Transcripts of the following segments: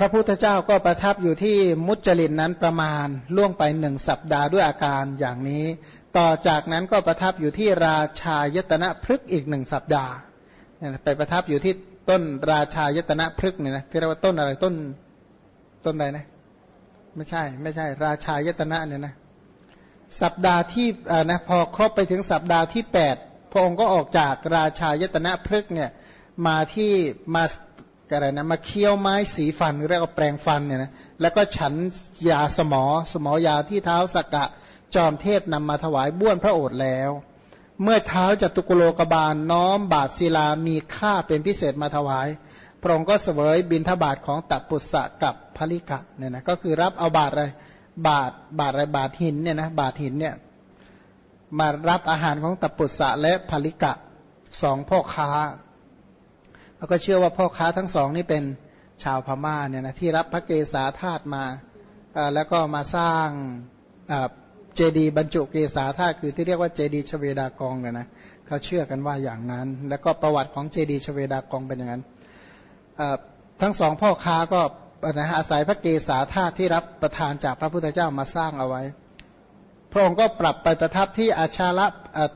พระพุทธเจ้าก็ประทับอยู่ที่มุจลินนั้นประมาณล่วงไปหนึ่งสัปดาห์ด้วยอาการอย่างนี้ ต่อจากนั้นก็ประทับอยู่ที่ราชายตนะพฤกอีกหนึ่งสัปดาห์ไปประทับอยู่ที่ต้นราชายตนะพฤกเนี่ยนะที่เรียกว่าต้นอะไรต้นต้นอะไรนะ ไม่ใช่ ไม่ใช่ ราชายตนะเนี่ยนะสัปดาห์ที่อ่านะพอครบไปถึงสัปดาห์ที่แปดพระองค์ก็ออกจากราชายตนะพฤกเนี่ยมาที่มา อะไรนะมาเคี้ยวไม้สีฟันเรียกว่าแปลงฟันเนี่ยนะแล้วก็ฉันยาสมอสมอยาที่เท้าสกกะจอมเทพนำมาถวายบ้วนพระโอษฐ์แล้ว เมื่อเท้าจตุกุโลกบาลน้อมบาทศิลามีค่าเป็นพิเศษมาถวาย พระองค์ก็เสวยบินทบาทของตับปุสะกับพลิกะเนี่ยนะก็คือรับเอาบาทอะไรบาทบาทอะไรบาทหินเนี่ยนะบาทหินเนี่ยมารับอาหารของตับปุสะและพลิกะสองพ่อค้า แล้วก็เชื่อว่าพ่อค้าทั้งสองนี่เป็นชาวพม่าเนี่ยนะที่รับพระเกศาธาตุมาแล้วก็มาสร้างเจดีย์บรรจุเกศาธาตุคือที่เรียกว่าเจดีย์ชเวดากองเนี่ยนะเขาเชื่อกันว่าอย่างนั้น แล้วก็ประวัติของเจดีย์ชเวดากองเป็นอย่างนั้นทั้งสองพ่อค้าก็นะอาศัยพระเกศาธาตุที่รับประทานจากพระพุทธเจ้ามาสร้างเอาไว้ พระองค์ก็ปรับไปประทับที่อาชาละ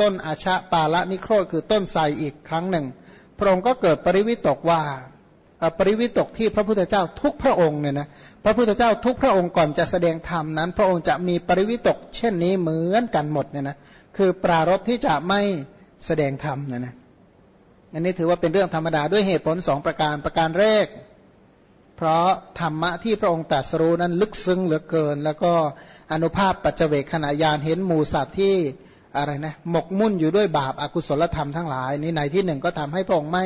ต้นอาชาปาละนิโครธคือต้นไทรอีกครั้งหนึ่ง พระองค์ก็เกิดปริวิตกว่าปริวิตกที่พระพุทธเจ้าทุกพระองค์เนี่ยนะพระพุทธเจ้าทุกพระองค์ก่อนจะแสดงธรรมนั้น พระองค์จะมีปริวิตก เช่นนี้เหมือนกันหมดเนี่ยนะคือปรารบที่จะไม่แสดงธรรมเนี่ยนะอันนี้ถือว่าเป็นเรื่องธรรมดาด้วยเหตุผลสองประการประการแรก เพราะธรรมะที่พระองค์ตรัสรู้นั้นลึกซึ้งเหลือเกิน แล้วก็อนุภาพปัจเจกขณะยานเห็นหมูสัตว์ที่ อะไรนะหมกมุ่นอยู่ด้วยบาปอากุศลธรรมทั้งหลายนี่ในที่หนึ่งก็ทำให้พระองค์ไม่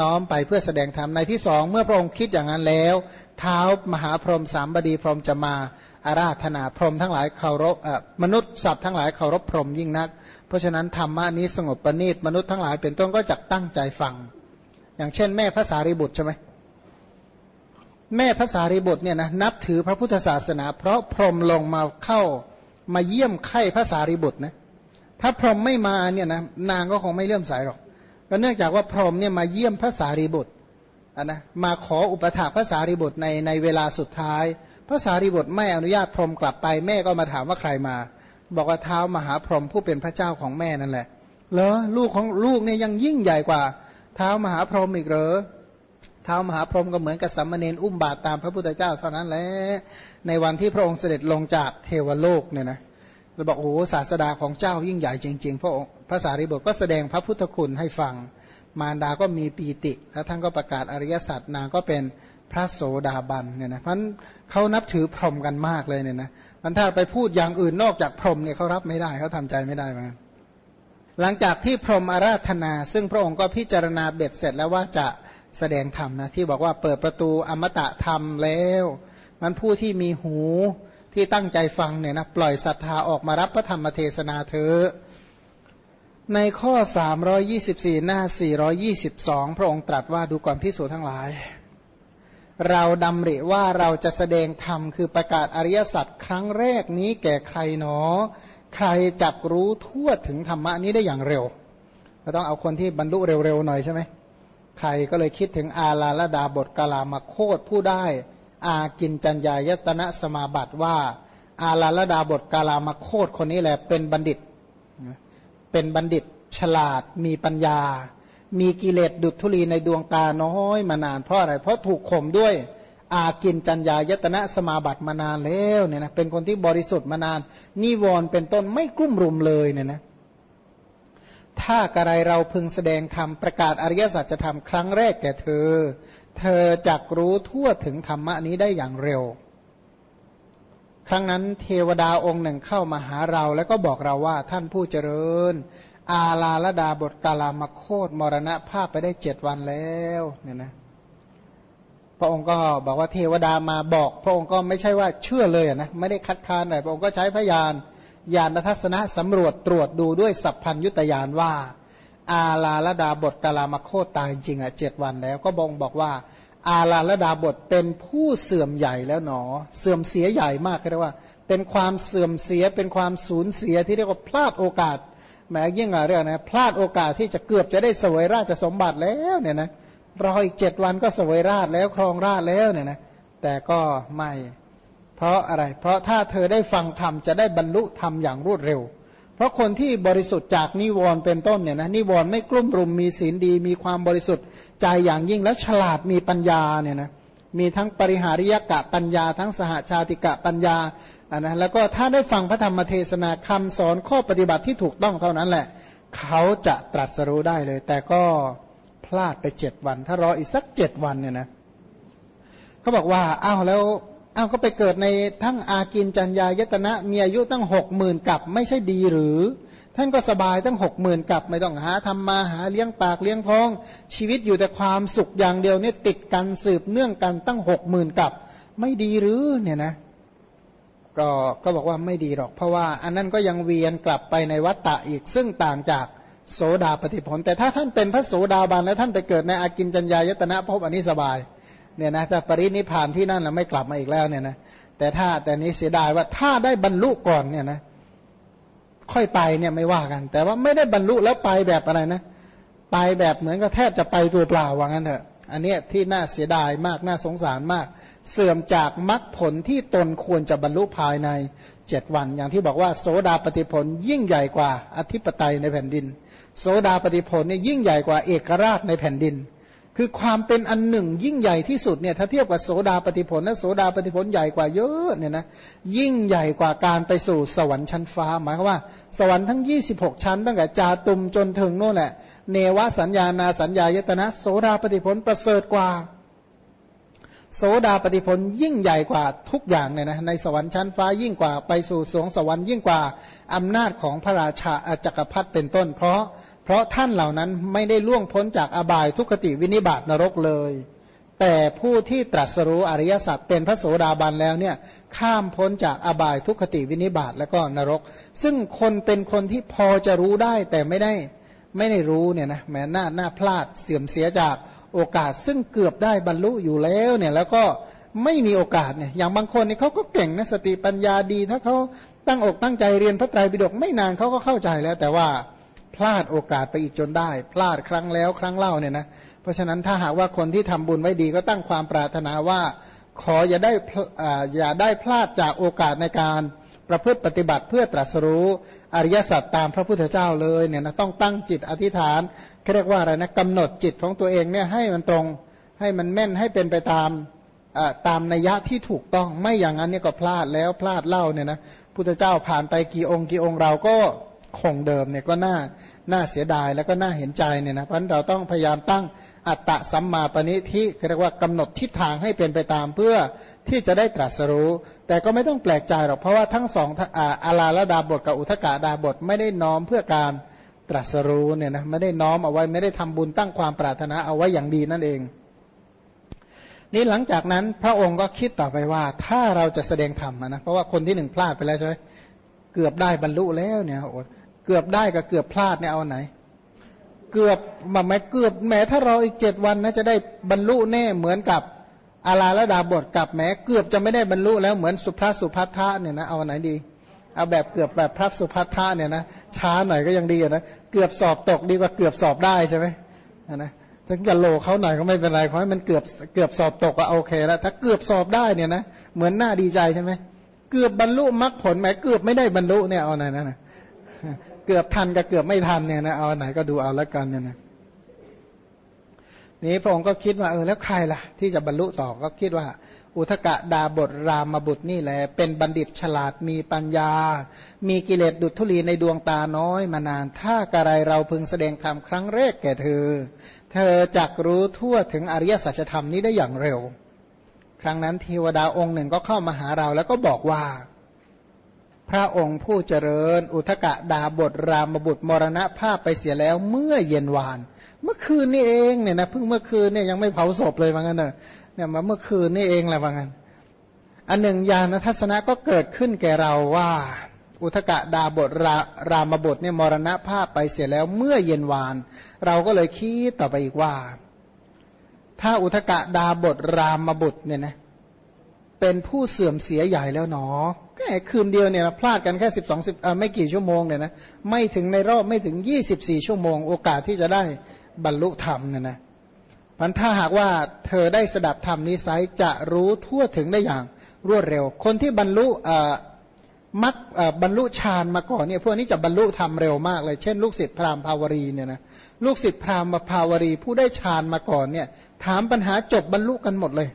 น้อมไปเพื่อแสดงธรรมในที่สองเมื่อพระองค์คิดอย่างนั้นแล้ว เท้ามหาพรหมสามบดีพรหมจะมาอาราธนาพรหมทั้งหลายเคารพมนุษย์สัตว์ทั้งหลายเคารพพรหมยิ่งนัก เพราะฉะนั้นธรรมะนี้สงบประณีตมนุษย์ทั้งหลายเป็นต้นก็จะตั้งใจฟัง อย่างเช่น แม่พระสารีบุตรใช่ไหมแม่พระสารีบุตรเนี่ยนะนับถือพระพุทธศาสนา เพราะพรหมลงมาเข้ามาเยี่ยมไข่พระสารีบุตรนะ ถ้าพรหมไม่มาเนี่ยนะนางก็คงไม่เลื่อมใสหรอกก็เนื่องจากว่าพรหมเนี่ยมาเยี่ยมพระสารีบุตรนะมาขออุปถากพระสารีบุตรในในเวลาสุดท้าย พระสารีบุตรไม่อนุญาตพรหมกลับไปแม่ก็มาถามว่าใครมา บอกว่าเท้ามหาพรหมผู้เป็นพระเจ้าของแม่นั่นแหละเหรอลูกของลูกเนี่ยยังยิ่งใหญ่กว่า เท้ามหาพรหมอีกเหรอเท้ามหาพรหมก็เหมือนกับสัมมาเนนอุ้มบาตรตามพระพุทธเจ้าเท่านั้นแหละในวันที่พระองค์เสด็จลงจากเทวโลกเนี่ยนะ เราบอกโอ้ศาสดาของเจ้ายิ่งใหญ่จริงๆพระองค์พระสารีบุตรก็แสดงพระพุทธคุณให้ฟัง มารดาก็มีปีติ แล้วท่านก็ประกาศอริยสัจนางก็เป็นพระโสดาบันเนี่ยนะเพราะเขานับถือพรหมกันมากเลยเนี่ยนะมันถ้าไปพูดอย่างอื่นนอกจากพรหมเนี่ยเขารับไม่ได้เขาทำใจไม่ได้เหมือนหลังจากที่พรหมอาราธนา ซึ่งพระองค์ก็พิจารณาเบ็ดเสร็จแล้วว่าจะแสดงธรรมนะที่บอกว่าเปิดประตูอมตะธรรมแล้ว มันผู้ที่มีหู ที่ตั้งใจฟังเนี่ยนะปล่อยศรัทธาออกมารับพระธรรมเทศนาเถอในข้อ 324 หน้า 422 พระองค์ตรัสว่าดูก่อนพิสูจทั้งหลาย เราดำริว่าเราจะแสดงธรรมคือประกาศอริยสัจครั้งแรกนี้แก่ใครหนอ ใครจักรู้ทั่วถึงธรรมะนี้ได้อย่างเร็วก็ต้องเอาคนที่บรรลุเร็วๆหน่อยใช่ไหมใครก็เลยคิดถึงอาลาลดาบทกาลามาโคตผู้ได้ อากินจัญญายตนะสมาบัติว่า อาลาลดาบทกาลามาโคตคนนี้แหละเป็นบัณฑิต เป็นบัณฑิตฉลาดมีปัญญา มีกิเลสดุจธุลีในดวงตาน้อยมานานเพราะอะไร เพราะถูกข่มด้วย อากินจัญญายตนะสมาบัติมานานแล้วเนี่ยนะเป็นคนที่บริสุทธิ์มานานนิวรณ์เป็นต้นไม่กลุ่มรุมเลยเนี่ยนะถ้ากระไรเราพึงแสดงธรรมประกาศอริยสัจธรรมครั้งแรกแก่เธอ เธอจักรู้ทั่วถึงธรรมะนี้ได้อย่างเร็ว ครั้งนั้นเทวดาองค์หนึ่งเข้ามาหาเราแล้วก็บอกเราว่าท่านผู้เจริญ อาลาลดาบทกาลามโคตมรณะภาพไปได้เจ็ดวันแล้วเนี่ยนะพระองค์ก็บอกว่าเทวดามาบอก พระองค์ก็ไม่ใช่ว่าเชื่อเลยนะไม่ได้คัดค้านอะไรพระองค์ก็ใช้พยานยานทัศนะสำรวจตรวจดูด้วยสัพพัญยุตยานว่า อาลาลดาบทกาลามโคตตายจริงอะเจ็ดวันแล้ว ก็บงบอกว่า อาลาลดาบทเป็นผู้เสื่อมใหญ่แล้วหนอ เสื่อมเสียใหญ่มากเรียกว่า เป็นความเสื่อมเสียเป็นความสูญเสียที่เรียกว่าพลาดโอกาสแม้ยิ่งอะไรนะพลาดโอกาสที่จะเกือบจะได้สวยราชสมบัติแล้วเนี่ยนะรออีกเจ็ดวันก็สวยราชแล้วครองราชแล้วเนี่ยนะแต่ก็ไม่ เพราะอะไร เพราะถ้าเธอได้ฟังธรรมจะได้บรรลุธรรมอย่างรวดเร็ว เพราะคนที่บริสุทธิ์จากนิวรณ์เป็นต้นเนี่ยนะนิวรณ์ไม่กลุ่มรุมมีศีลดี มีความบริสุทธิ์ใจอย่างยิ่งแล้วฉลาดมีปัญญาเนี่ยนะมีทั้งปริหาริยกะปัญญา ทั้งสหชาติกะปัญญาอ่านะแล้วก็ถ้าได้ฟังพระธรรมเทศนาคำสอนข้อปฏิบัติที่ถูกต้องเท่านั้นแหละ เขาจะตรัสรู้ได้เลย แต่ก็พลาดไปเจ็ดวัน ถ้ารออีกสักเจ็ดวันเนี่ยนะเขาบอกว่าอ้าวแล้ว อ้าวก็ไปเกิดในทั้งอากินจัญญายตนะมีอายุตั้งหกหมื่นกับไม่ใช่ดีหรือ ท่านก็สบายตั้งหกหมื่นกับไม่ต้องหาทำมาหาเลี้ยงปากเลี้ยงท้อง ชีวิตอยู่แต่ความสุขอย่างเดียวเนี่ยติดกันสืบเนื่องกันตั้งหกหมื่นกับ ไม่ดีหรือเนี่ยนะก็ก็บอกว่าไม่ดีหรอก เพราะว่าอันนั้นก็ยังเวียนกลับไปในวัฏฏะอีกซึ่งต่างจากโสดาปฏิผล แต่ถ้าท่านเป็นพระโสดาบันแล้วท่านไปเกิดในอากินจัญญายตนะพบอันนี้สบาย เนี่ยนะแต่ปรินิพานที่นั่นเราไม่กลับมาอีกแล้วเนี่ยนะแต่ถ้าแต่นี้เสียดายว่าถ้าได้บรรลุก่อนเนี่ยนะค่อยไปเนี่ยไม่ว่ากัน แต่ว่าไม่ได้บรรลุแล้วไปแบบอะไรนะ ไปแบบเหมือนกับแทบจะไปตัวเปล่าว่างั้นเถอะ อันนี้ที่น่าเสียดายมากน่าสงสารมาก เสื่อมจากมรรคผลที่ตนควรจะบรรลุภายในเจ็ดวัน อย่างที่บอกว่าโสดาปฏิผลยิ่งใหญ่กว่าอธิปไตยในแผ่นดิน โสดาปฏิผลเนี่ยยิ่งใหญ่กว่าเอกราชในแผ่นดิน คือความเป็นอันหนึ่งยิ่งใหญ่ที่สุดเนี่ยถ้าเทียบกับโสดาปฏิผลและโสดาปฏิผลใหญ่กว่าเยอะเนี่ยนะยิ่งใหญ่กว่าการไปสู่สวรรค์ชั้นฟ้า หมายความว่า สวรรค์ทั้ง 26 ชั้น ตั้งแต่จาตุมจนถึงโน่นแหละเนวสัญญานาสัญญายตนะ โสดาปฏิผลประเสริฐกว่า โสดาปฏิพลยิ่งใหญ่กว่าทุกอย่างเนี่ยนะในสวรรค์ชั้นฟ้ายิ่งกว่าไปสู่สวงสวรรค์ยิ่งกว่าอำนาจของพระราชาจักรพรรดิเป็นต้น เพราะ เพราะท่านเหล่านั้นไม่ได้ล่วงพ้นจากอบายทุกขติวินิบาตนรกเลย แต่ผู้ที่ตรัสรู้อริยสัจเป็นพระโสดาบันแล้วเนี่ยข้ามพ้นจากอบายทุกขติวินิบาตแล้วก็นรก ซึ่งคนเป็นคนที่พอจะรู้ได้แต่ไม่ได้ไม่ได้รู้เนี่ยนะแม้หน้าหน้าพลาดเสื่อมเสียจากโอกาส ซึ่งเกือบได้บรรลุอยู่แล้วเนี่ยแล้วก็ไม่มีโอกาสเนี่ยอย่างบางคนนี่เขาก็เก่งนะสติปัญญาดี ถ้าเขาตั้งอกตั้งใจเรียนพระไตรปิฎกไม่นานเขาก็เข้าใจแล้ว แต่ว่า พลาดโอกาสไปอีกจนได้ พลาดครั้งแล้วครั้งเล่าเนี่ยนะเพราะฉะนั้นถ้าหากว่าคนที่ทำบุญไว้ดีก็ตั้งความปรารถนาว่า ขออย่าได้อย่าได้พลาดจากโอกาสในการประพฤติปฏิบัติเพื่อตรัสรู้อริยสัจตามพระพุทธเจ้าเลยเนี่ยนะต้องตั้งจิตอธิษฐานเรียกว่าอะไรนะกำหนดจิตของตัวเองเนี่ยให้มันตรงให้มันแม่นให้เป็นไปตามตามนัยยะที่ถูกต้องไม่อย่างนั้นเนี่ยก็พลาดแล้วพลาดเล่าเนี่ยนะพุทธเจ้าผ่านไปกี่องค์กี่องค์เราก็ คงเดิมเนี่ยก็น่าน่าเสียดายแล้วก็น่าเห็นใจเนี่ยนะเพราะเราต้องพยายามตั้งอัตตะสัมมาปณิทิเรียกว่ากำหนดทิศทางให้เป็นไปตามเพื่อที่จะได้ตรัสรู้ แต่ก็ไม่ต้องแปลกใจหรอกเพราะว่าทั้งสองอาลาละดาบทกับอุทกาดาบทไม่ได้น้อมเพื่อการตรัสรู้เนี่ยนะไม่ได้น้อมเอาไว้ไม่ได้ทำบุญตั้งความปรารถนาเอาไว้อย่างดีนั่นเอง นี่หลังจากนั้นพระองค์ก็คิดต่อไปว่า ถ้าเราจะแสดงธรรมนะเพราะว่าคนที่หนึ่งพลาดไปแล้วใช่ไหมเกือบได้บรรลุแล้วเนี่ยโอ้ เกือบได้กับเกือบพลาดเนี่ยเอาไหน เกือบมาแม้เกือบแม้ถ้าเราอีกเจ็ดวันนะจะได้บรรลุแน่เหมือนกับอาลาละดาบทกับแม้เกือบจะไม่ได้บรรลุแล้วเหมือนสุภาสุภัททะเนี่ยนะเอาไหนดี เอาแบบเกือบแบบพระสุภัททะเนี่ยนะช้าหน่อยก็ยังดีนะเกือบสอบตกดีกว่าเกือบสอบได้ใช่ไหมนะถึงจะโลเขาหน่อยก็ไม่เป็นไรเพราะมันเกือบเกือบสอบตกก็โอเคแล้วถ้าเกือบสอบได้เนี่ยนะเหมือนหน้าดีใจใช่ไหมเกือบบรรลุมรรคผลแม้เกือบไม่ได้บรรลุเนี่ยเอาไหนนะ เกือบทันกับเกือบไม่ทันเนี่ยนะเอาไหนก็ดูเอาแล้วกันเนี่ยนะนี้พระองค์ก็คิดว่าเออแล้วใครล่ะ ที่จะบรรลุต่อก็คิดว่า อุทกะดาบทรามบุตรนี่แหละเป็นบัณฑิตฉลาดมีปัญญา มีกิเลสดุจทุลีในดวงตาน้อยมานานถ้ากระไรเราพึงแสดงธรรมครั้งแรกแก่เธอ เธอจักรู้ทั่วถึงอริยสัจธรรมนี้ได้อย่างเร็ว ครั้งนั้นเทวดาองค์หนึ่งก็เข้ามาหาเราแล้วก็บอกว่า พระองค์ผู้เจริญ อุทกะดาบทรามบุตรมรณภาพไปเสียแล้วเมื่อเย็นวาน เมื่อคืนนี่เองเนี่ยนะเพิ่งเมื่อคืนเนี่ยยังไม่เผาศพเลยว่างั้นเนอะเนี่ยมาเมื่อคืนนี่เองแหละว่างั้น อันหนึ่งญาณทัศนะก็เกิดขึ้นแก่เราว่า อุทกะดาบทรารามบทเนี่ยมรณภาพไปเสียแล้วเมื่อเย็นวาน เราก็เลยคิดต่อไปอีกว่า ถ้าอุทกะดาบทรามบุตรเนี่ยนะเป็นผู้เสื่อมเสียใหญ่แล้วหนอ แค่คืนเดียวเนี่ยพลาดกันแค่สิบสองสิบไม่กี่ชั่วโมงเนี่ยนะไม่ถึงในรอบไม่ถึงยี่สิบสี่ชั่วโมง โอกาสที่จะได้บรรลุธรรมเนี่ยนะมันถ้าหากว่าเธอได้สดับธรรมนี้ไซจะรู้ทั่วถึงได้อย่างรวดเร็ว คนที่บรรลุมักบรรลุฌานมาก่อนเนี่ยพวกนี้จะบรรลุธรรมเร็วมากเลย เช่นลูกศิษย์พราหมณ์ภาวรีเนี่ยนะลูกศิษย์พราหมณ์ภาวรี ผู้ได้ฌานมาก่อนเนี่ยถามปัญหาจบบรรลุกันหมดเลย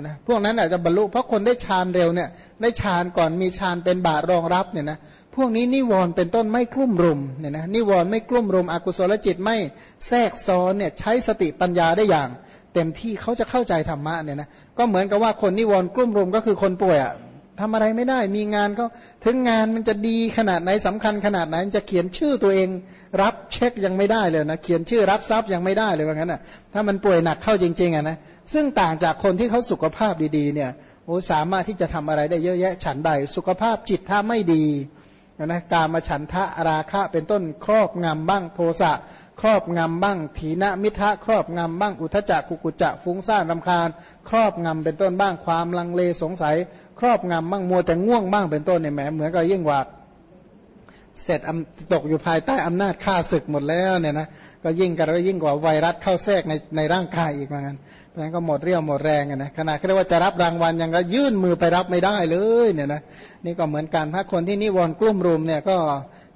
นะพวกนั้นอาจจะบรรลุเพราะคนได้ฌานเร็วเนี่ยได้ฌานก่อนมีฌานเป็นบาตรองรับเนี่ยนะพวกนี้นิวรณ์เป็นต้นไม่กลุ่มรุมเนี่ยนะนิวรณ์ไม่กลุ่มรุมอกุศลจิตไม่แทรกซ้อนเนี่ยใช้สติปัญญาได้อย่าง เต็มที่เขาจะเข้าใจธรรมะเนี่ยนะก็เหมือนกับว่าคนนิวรณ์กลุ่มรุมก็คือคนป่วยอะทำอะไรไม่ได้มีงานก็ถึงงานมันจะดีขนาดไหนสำคัญขนาดไหนจะเขียนชื่อตัวเอง รับเช็คยังไม่ได้เลยนะเขียนชื่อรับทรัพย์ยังไม่ได้เลยว่างั้นอะถ้ามันป่วยหนักเข้าจริงๆอะนะ ซึ่งต่างจากคนที่เขาสุขภาพดีๆเนี่ยโอ้สามารถที่จะทำอะไรได้เยอะแยะฉันใด สุขภาพจิตถ้าไม่ดีนะการมาฉันทะราคะเป็นต้นครอบงำบ้างโทสะครอบงำบ้างถีนมิทะครอบงำบ้างอุทจักกุกุจักฟุ้งซ่านรำคาญ ครอบงำเป็นต้นบ้างความลังเลสงสัย ครอบงำบ้างมัวแต่ง่วงบ้างเป็นต้นเนี่ยแหมเหมือนกับยิ่งกว่าเสร็จตกอยู่ภายใต้อำนาจฆ่าศึกหมดแล้วเนี่ยนะก็ยิ่งกันก็ยิ่งกว่าไวรัสเข้าแทรกในในร่างกายอีกเหมือนกัน เพราะงั้นก็หมดเรี่ยวหมดแรงนะขณะที่ว่าจะรับรางวัลยังก็ยื่นมือไปรับไม่ได้เลยเนี่ยนะนี่ก็เหมือนกันถ้าคนที่นิวรณ์กลุ่มรุมเนี่ยก็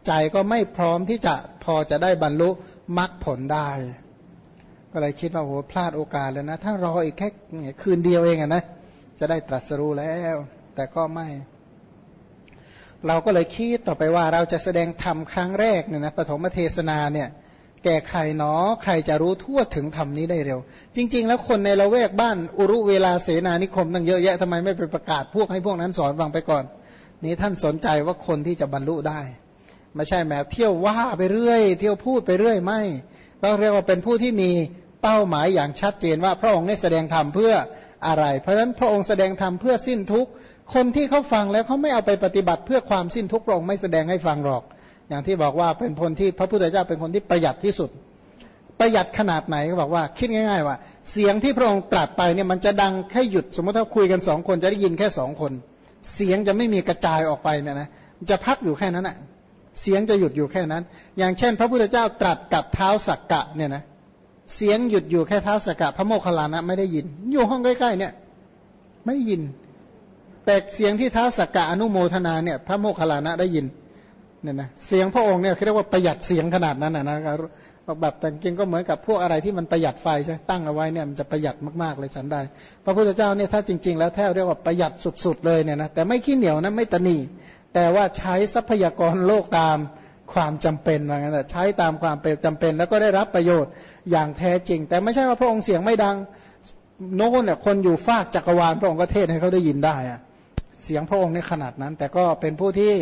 ใจก็ไม่พร้อมที่จะพอจะได้บรรลุมรรคผลได้ ก็เลยคิดว่าโอ้โหพลาดโอกาสแล้วนะ ถ้ารออีกแค่คืนเดียวเองอะนะจะได้ตรัสรู้แล้ว แต่ก็ไม่ เราก็เลยคิดต่อไปว่าเราจะแสดงธรรมครั้งแรกเนี่ยนะปฐมเทศนาเนี่ย แก่ใครเนาะใครจะรู้ทั่วถึงธรรมนี้ได้เร็ว จริง ๆ แล้วคนในละแวกบ้านอุรุเวลาเสนานิคมตั้งเยอะแยะทำไมไม่ไปประกาศพวกให้พวกนั้นสอนฟังไปก่อน นี้ท่านสนใจว่าคนที่จะบรรลุได้ ไม่ใช่แม้เที่ยวว่าไปเรื่อย เที่ยวพูดไปเรื่อยไม่ต้องเรียกว่าเป็นผู้ที่มีเป้าหมายอย่างชัดเจนว่าพระองค์ได้แสดงธรรมเพื่ออะไร เพราะฉะนั้นพระองค์แสดงธรรมเพื่อสิ้นทุกคนที่เขาฟังแล้วเขาไม่เอาไปปฏิบัติเพื่อความสิ้นทุกพระองค์ไม่แสดงให้ฟังหรอก อย่างที่บอกว่าเป็นคนที่พระพุทธเจ้าเป็นคนที่ประหยัดที่สุด ประหยัดขนาดไหนก็บอกว่า คิดง่าย ๆ ว่า เสียงที่พระองค์ตรัสไปเนี่ยมันจะดังแค่หยุด สมมติถ้าคุยกันสองคนจะได้ยินแค่สองคน เสียงจะไม่มีกระจายออกไปเนี่ยนะจะพักอยู่แค่นั้นอะเสียงจะหยุดอยู่แค่นั้น อย่างเช่น พระพุทธเจ้าตรัสกับเท้าสักกะเนี่ยนะเสียงหยุดอยู่แค่เท้าสักกะ พระโมคคัลลานะไม่ได้ยิน อยู่ห้องใกล้ๆเนี่ยไม่ยิน แต่เสียงที่เท้าสักกะอนุโมทนาเนี่ยพระโมคคัลลานะได้ยิน เนี่ยนะเสียงพระองค์เนี่ยเรียกว่าประหยัดเสียงขนาดนั้นนะนะแบบแต่จริงก็เหมือนกับพวกอะไรที่มันประหยัดไฟใช่ตั้งเอาไว้เนี่ยมันจะประหยัดมากๆเลยฉันได้ พระพุทธเจ้าเนี่ยถ้าจริง ๆ แล้วแท้เรียกว่าประหยัดสุดๆเลยเนี่ยนะแต่ไม่ขี้เหนียวนะไม่ตนีแต่ว่าใช้ทรัพยากรโลกตามความจำเป็นว่างั้นใช้ตามความเป็นจำเป็น แล้วก็ได้รับประโยชน์อย่างแท้จริง แต่ไม่ใช่ว่าพระองค์เสียงไม่ดังโน้นเนี่ยคนอยู่ฟากจักรวาลพระองค์ก็เทศให้เขาได้ยินได้อะเสียงพระองค์ในขนาดนั้น แต่ก็เป็นผู้ที่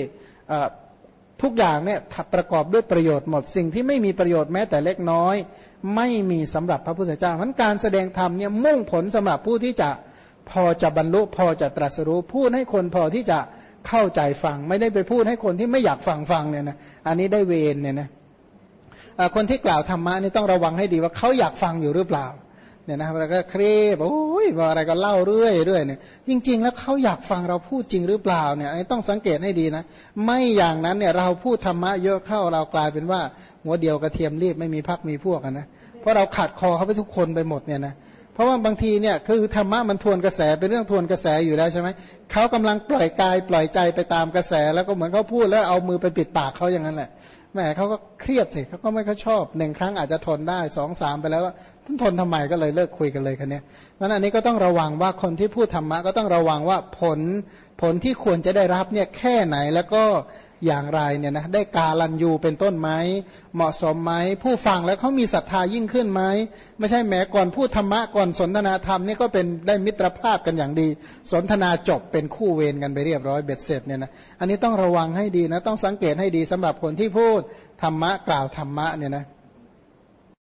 ทุกอย่างเนี่ยประกอบด้วยประโยชน์หมดสิ่งที่ไม่มีประโยชน์แม้แต่เล็กน้อย ไม่มีสำหรับพระพุทธเจ้าเพันการแสดงธรรมเนี่ยมุ่งผลสำหรับผู้ที่จะพอจะบรรลุพอจะตรัสรู้พูดให้คนพอที่จะเข้าใจฟัง ไม่ได้ไปพูดให้คนที่ไม่อยากฟังฟังเนี่ยนะอันนี้ได้เวรเนี่ยนะคนที่กล่าวธรรมะนี่ต้องระวังให้ดีว่าเขาอยากฟังอยู่หรือเปล่า เนี่ยนะเราก็เครียดโอ้ยบอกอะไรก็เล่าเรื่อยเรื่อยเนี่ยจริง ๆ แล้วเขาอยากฟังเราพูดจริงหรือเปล่าเนี่ยต้องสังเกตให้ดีนะ ไม่อย่างนั้นเนี่ยเราพูดธรรมะเยอะเข้าเรากลายเป็นว่า หัวเดียวกระเทียมรีบไม่มีพักมีพวกกันนะเพราะเราขาดคอเขาไปทุกคนไปหมดเนี่ยนะเพราะว่าบางทีเนี่ยคือธรรมะมันทวนกระแสเป็นเรื่องทวนกระแสอยู่แล้วใช่ไหมเขากำลังปล่อยกายปล่อยใจไปตามกระแส แล้วก็เหมือนเขาพูดแล้วเอามือไปปิดปากเขาอย่างนั้นแหละ แม่เขาก็เครียดสิเขาก็ไม่ค่อยชอบหนึ่งครั้งอาจจะทนได้สองสามไปแล้วท่านทนทำไมก็เลยเลิกคุยกันเลยคันนี้นั้นอันนี้ก็ต้องระวังว่าคนที่พูดธรรมะก็ต้องระวังว่าผลผลที่ควรจะได้รับเนี่ยแค่ไหนแล้วก็ อย่างไรเนี่ยนะได้กาลันยูเป็นต้นไหมเหมาะสมไหมผู้ฟังแล้วเขามีศรัทธายิ่งขึ้นไหมไม่ใช่แม้ก่อนพูดธรรมะก่อนสนทนาธรรมนี่ก็เป็นได้มิตรภาพกันอย่างดี สนทนาจบเป็นคู่เวรกันไปเรียบร้อยเบ็ดเสร็จเนี่ยนะอันนี้ต้องระวังให้ดีนะต้องสังเกตให้ดีสำหรับคนที่พูดธรรมะกล่าวธรรมะเนี่ยนะ